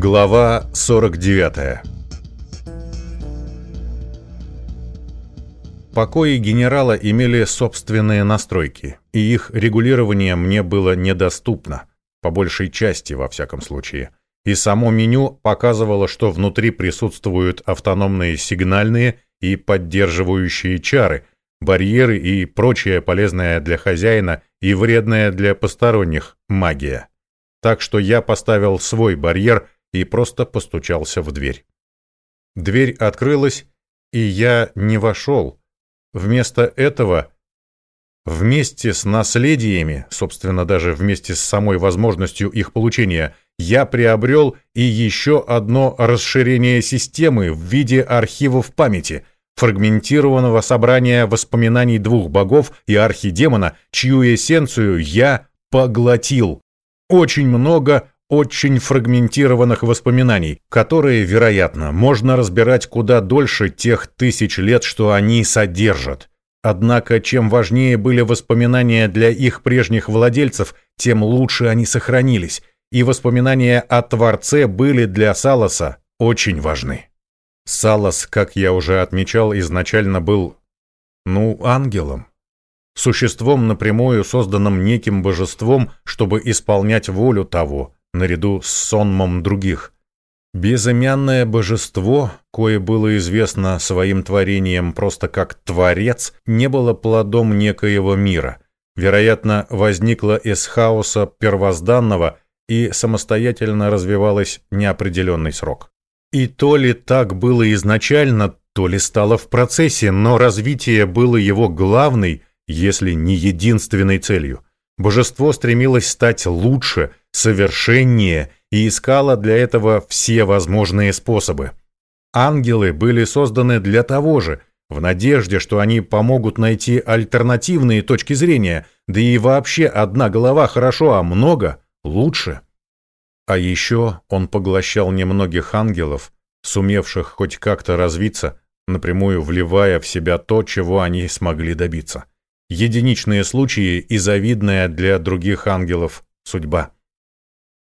Глава 49 Покои генерала имели собственные настройки, и их регулирование мне было недоступно, по большей части во всяком случае. И само меню показывало, что внутри присутствуют автономные сигнальные и поддерживающие чары, барьеры и прочая полезная для хозяина и вредная для посторонних магия. Так что я поставил свой барьер – и просто постучался в дверь. Дверь открылась, и я не вошел. Вместо этого, вместе с наследиями, собственно, даже вместе с самой возможностью их получения, я приобрел и еще одно расширение системы в виде архивов памяти, фрагментированного собрания воспоминаний двух богов и архидемона, чью эссенцию я поглотил. Очень много очень фрагментированных воспоминаний, которые, вероятно, можно разбирать куда дольше тех тысяч лет, что они содержат. Однако, чем важнее были воспоминания для их прежних владельцев, тем лучше они сохранились, и воспоминания о Творце были для Саласа очень важны. Салас, как я уже отмечал, изначально был, ну, ангелом. Существом напрямую созданным неким божеством, чтобы исполнять волю того – наряду с сонмом других. Безымянное божество, кое было известно своим творением просто как Творец, не было плодом некоего мира. Вероятно, возникло из хаоса первозданного и самостоятельно развивалось неопределенный срок. И то ли так было изначально, то ли стало в процессе, но развитие было его главной, если не единственной целью. Божество стремилось стать лучше, совершеннее и искало для этого все возможные способы. Ангелы были созданы для того же, в надежде, что они помогут найти альтернативные точки зрения, да и вообще одна голова хорошо, а много лучше. А еще он поглощал немногих ангелов, сумевших хоть как-то развиться, напрямую вливая в себя то, чего они смогли добиться. Единичные случаи и завидная для других ангелов судьба.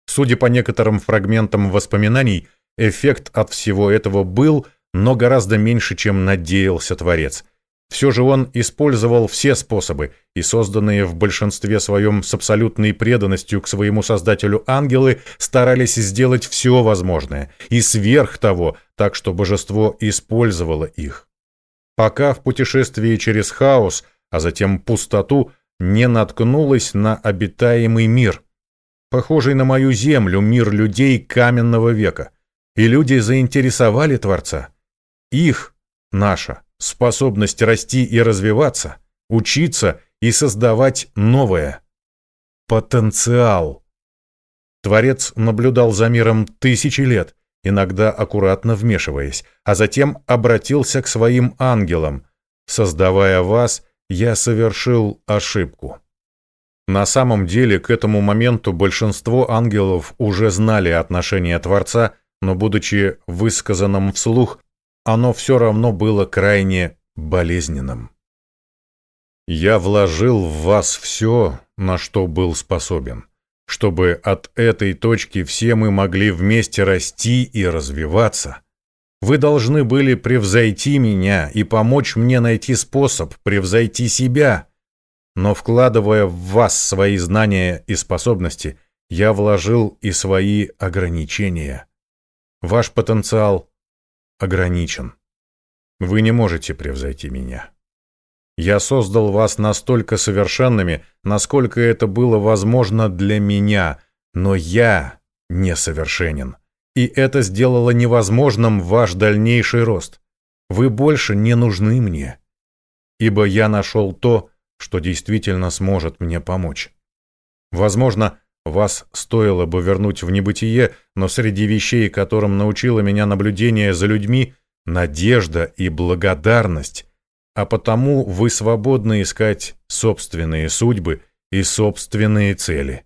Судя по некоторым фрагментам воспоминаний, эффект от всего этого был, но гораздо меньше, чем надеялся Творец. Все же он использовал все способы, и созданные в большинстве своем с абсолютной преданностью к своему Создателю ангелы старались сделать все возможное, и сверх того, так что божество использовало их. Пока в путешествии через хаос, а затем пустоту, не наткнулась на обитаемый мир, похожий на мою землю, мир людей каменного века. И люди заинтересовали Творца. Их, наша, способность расти и развиваться, учиться и создавать новое. Потенциал. Творец наблюдал за миром тысячи лет, иногда аккуратно вмешиваясь, а затем обратился к своим ангелам. Создавая вас, я совершил ошибку. На самом деле, к этому моменту большинство ангелов уже знали отношение Творца, но будучи высказанным вслух, оно все равно было крайне болезненным. «Я вложил в вас все, на что был способен, чтобы от этой точки все мы могли вместе расти и развиваться. Вы должны были превзойти меня и помочь мне найти способ превзойти себя» но вкладывая в вас свои знания и способности, я вложил и свои ограничения. Ваш потенциал ограничен. Вы не можете превзойти меня. Я создал вас настолько совершенными, насколько это было возможно для меня, но я несовершенен. И это сделало невозможным ваш дальнейший рост. Вы больше не нужны мне. Ибо я нашел то, что действительно сможет мне помочь. Возможно, вас стоило бы вернуть в небытие, но среди вещей, которым научило меня наблюдение за людьми, надежда и благодарность, а потому вы свободны искать собственные судьбы и собственные цели.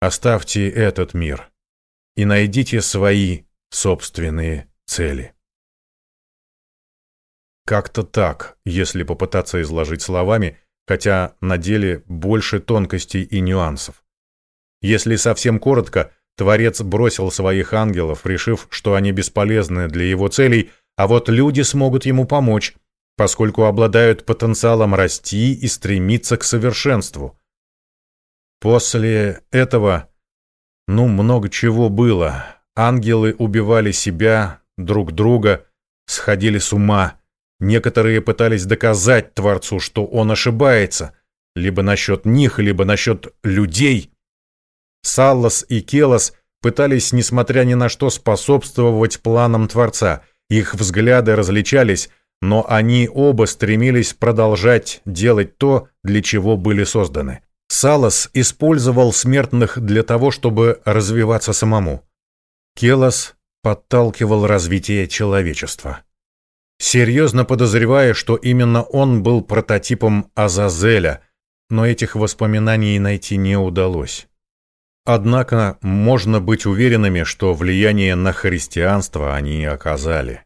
Оставьте этот мир и найдите свои собственные цели. Как-то так, если попытаться изложить словами, хотя на деле больше тонкостей и нюансов. Если совсем коротко, Творец бросил своих ангелов, решив, что они бесполезны для его целей, а вот люди смогут ему помочь, поскольку обладают потенциалом расти и стремиться к совершенству. После этого, ну, много чего было. Ангелы убивали себя, друг друга, сходили с ума. Некоторые пытались доказать Творцу, что он ошибается, либо насчет них, либо насчет людей. Саллас и Келос пытались, несмотря ни на что, способствовать планам Творца. Их взгляды различались, но они оба стремились продолжать делать то, для чего были созданы. Салас использовал смертных для того, чтобы развиваться самому. Келос подталкивал развитие человечества. Серьезно подозревая, что именно он был прототипом Азазеля, но этих воспоминаний найти не удалось. Однако можно быть уверенными, что влияние на христианство они оказали.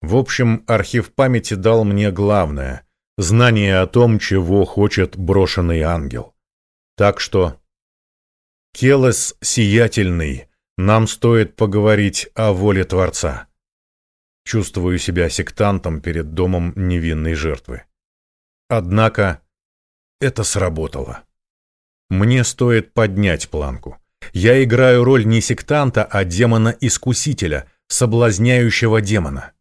В общем, архив памяти дал мне главное — знание о том, чего хочет брошенный ангел. Так что... Келос сиятельный, нам стоит поговорить о воле Творца. Чувствую себя сектантом перед домом невинной жертвы. Однако это сработало. Мне стоит поднять планку. Я играю роль не сектанта, а демона-искусителя, соблазняющего демона.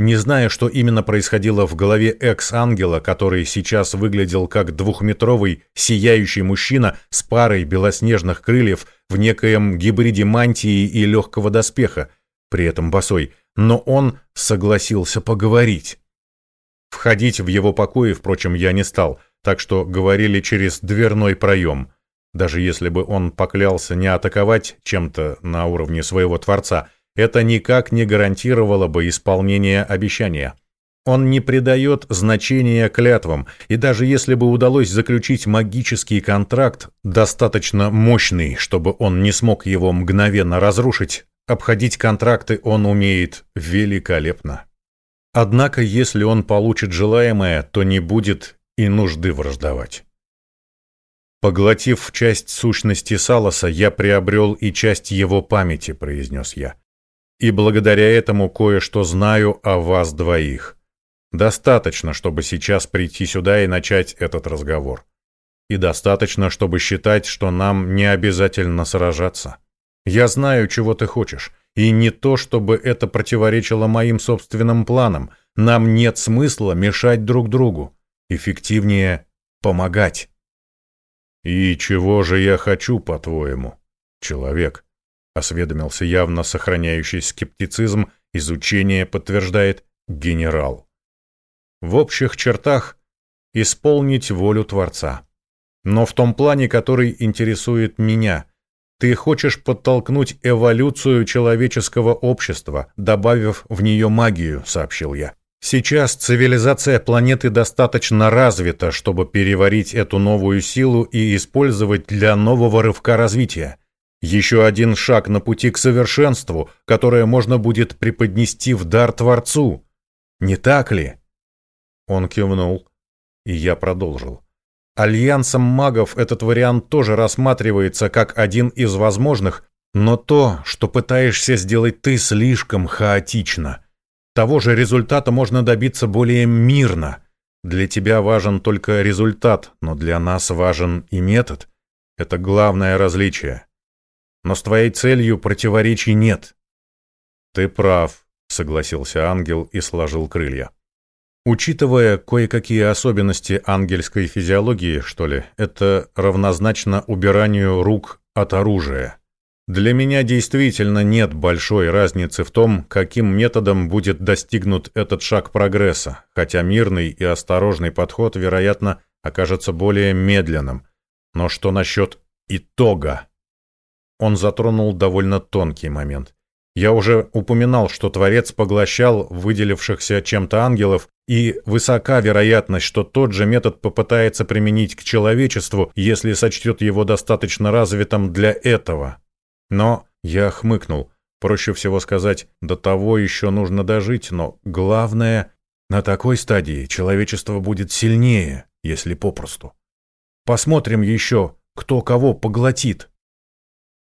Не зная, что именно происходило в голове экс-ангела, который сейчас выглядел как двухметровый сияющий мужчина с парой белоснежных крыльев в некоем гибриде мантии и легкого доспеха, при этом босой, но он согласился поговорить. Входить в его покои, впрочем, я не стал, так что говорили через дверной проем. Даже если бы он поклялся не атаковать чем-то на уровне своего Творца – это никак не гарантировало бы исполнение обещания. Он не придает значения клятвам, и даже если бы удалось заключить магический контракт, достаточно мощный, чтобы он не смог его мгновенно разрушить, обходить контракты он умеет великолепно. Однако, если он получит желаемое, то не будет и нужды враждовать. Поглотив часть сущности Саласа, я приобрел и часть его памяти, произнес я и благодаря этому кое-что знаю о вас двоих. Достаточно, чтобы сейчас прийти сюда и начать этот разговор. И достаточно, чтобы считать, что нам не обязательно сражаться. Я знаю, чего ты хочешь, и не то, чтобы это противоречило моим собственным планам. Нам нет смысла мешать друг другу. Эффективнее помогать. И чего же я хочу, по-твоему, человек? Осведомился явно сохраняющий скептицизм, изучение подтверждает генерал. В общих чертах исполнить волю Творца. Но в том плане, который интересует меня, ты хочешь подтолкнуть эволюцию человеческого общества, добавив в нее магию, сообщил я. Сейчас цивилизация планеты достаточно развита, чтобы переварить эту новую силу и использовать для нового рывка развития. Еще один шаг на пути к совершенству, которое можно будет преподнести в дар Творцу. Не так ли? Он кивнул, и я продолжил. Альянсом магов этот вариант тоже рассматривается как один из возможных, но то, что пытаешься сделать ты, слишком хаотично. Того же результата можно добиться более мирно. Для тебя важен только результат, но для нас важен и метод. Это главное различие но с твоей целью противоречий нет. Ты прав, согласился ангел и сложил крылья. Учитывая кое-какие особенности ангельской физиологии, что ли, это равнозначно убиранию рук от оружия. Для меня действительно нет большой разницы в том, каким методом будет достигнут этот шаг прогресса, хотя мирный и осторожный подход, вероятно, окажется более медленным. Но что насчет итога? Он затронул довольно тонкий момент. Я уже упоминал, что Творец поглощал выделившихся чем-то ангелов, и высока вероятность, что тот же метод попытается применить к человечеству, если сочтет его достаточно развитым для этого. Но я хмыкнул. Проще всего сказать, до того еще нужно дожить, но главное, на такой стадии человечество будет сильнее, если попросту. Посмотрим еще, кто кого поглотит.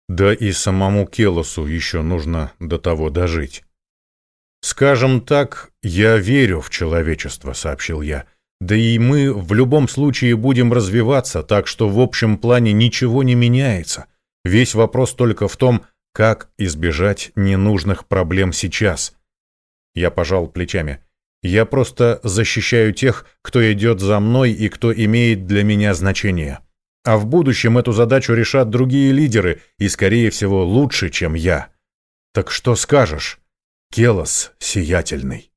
Да и самому Келосу еще нужно до того дожить. «Скажем так, я верю в человечество», — сообщил я. «Да и мы в любом случае будем развиваться, так что в общем плане ничего не меняется. Весь вопрос только в том, как избежать ненужных проблем сейчас». Я пожал плечами. «Я просто защищаю тех, кто идет за мной и кто имеет для меня значение». А в будущем эту задачу решат другие лидеры, и, скорее всего, лучше, чем я. Так что скажешь, Келос сиятельный?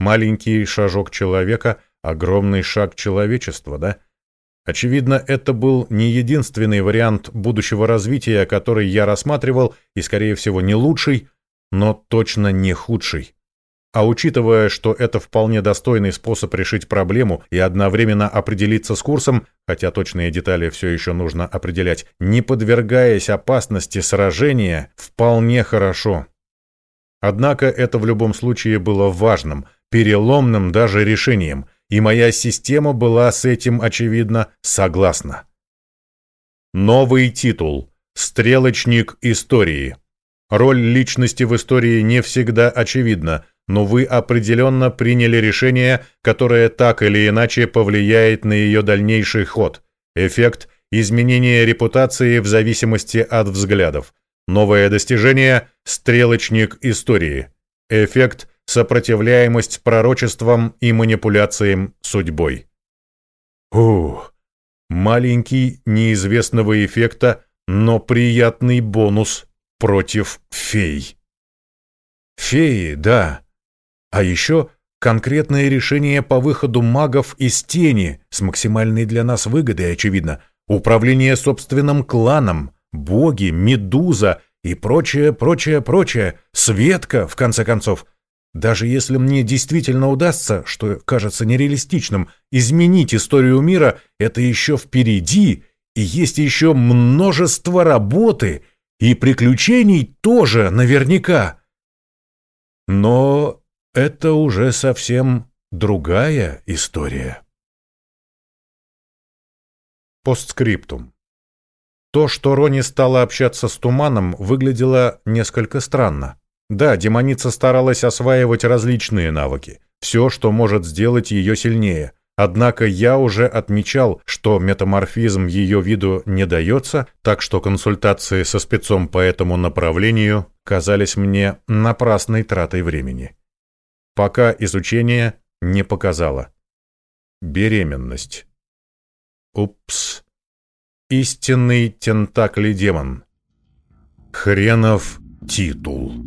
Маленький шажок человека, огромный шаг человечества, да? Очевидно, это был не единственный вариант будущего развития, который я рассматривал, и, скорее всего, не лучший, но точно не худший. А учитывая, что это вполне достойный способ решить проблему и одновременно определиться с курсом, хотя точные детали все еще нужно определять, не подвергаясь опасности сражения, вполне хорошо. Однако это в любом случае было важным, переломным даже решением, и моя система была с этим, очевидно, согласна. Новый титул «Стрелочник истории». Роль личности в истории не всегда очевидна – но вы определенно приняли решение, которое так или иначе повлияет на ее дальнейший ход. Эффект – изменение репутации в зависимости от взглядов. Новое достижение – стрелочник истории. Эффект – сопротивляемость пророчествам и манипуляциям судьбой. Ух, маленький неизвестного эффекта, но приятный бонус против фей. Феи, да, а еще конкретное решение по выходу магов из тени с максимальной для нас выгодой, очевидно, управление собственным кланом, боги, медуза и прочее, прочее, прочее, Светка, в конце концов. Даже если мне действительно удастся, что кажется нереалистичным, изменить историю мира, это еще впереди, и есть еще множество работы, и приключений тоже наверняка. Но это уже совсем другая история. Постскриптум. То, что Рони стала общаться с Туманом, выглядело несколько странно. Да, демоница старалась осваивать различные навыки, все, что может сделать ее сильнее. Однако я уже отмечал, что метаморфизм ее виду не дается, так что консультации со спецом по этому направлению казались мне напрасной тратой времени пока изучение не показало. Беременность. Упс. Истинный тентакли демон. Хренов титул.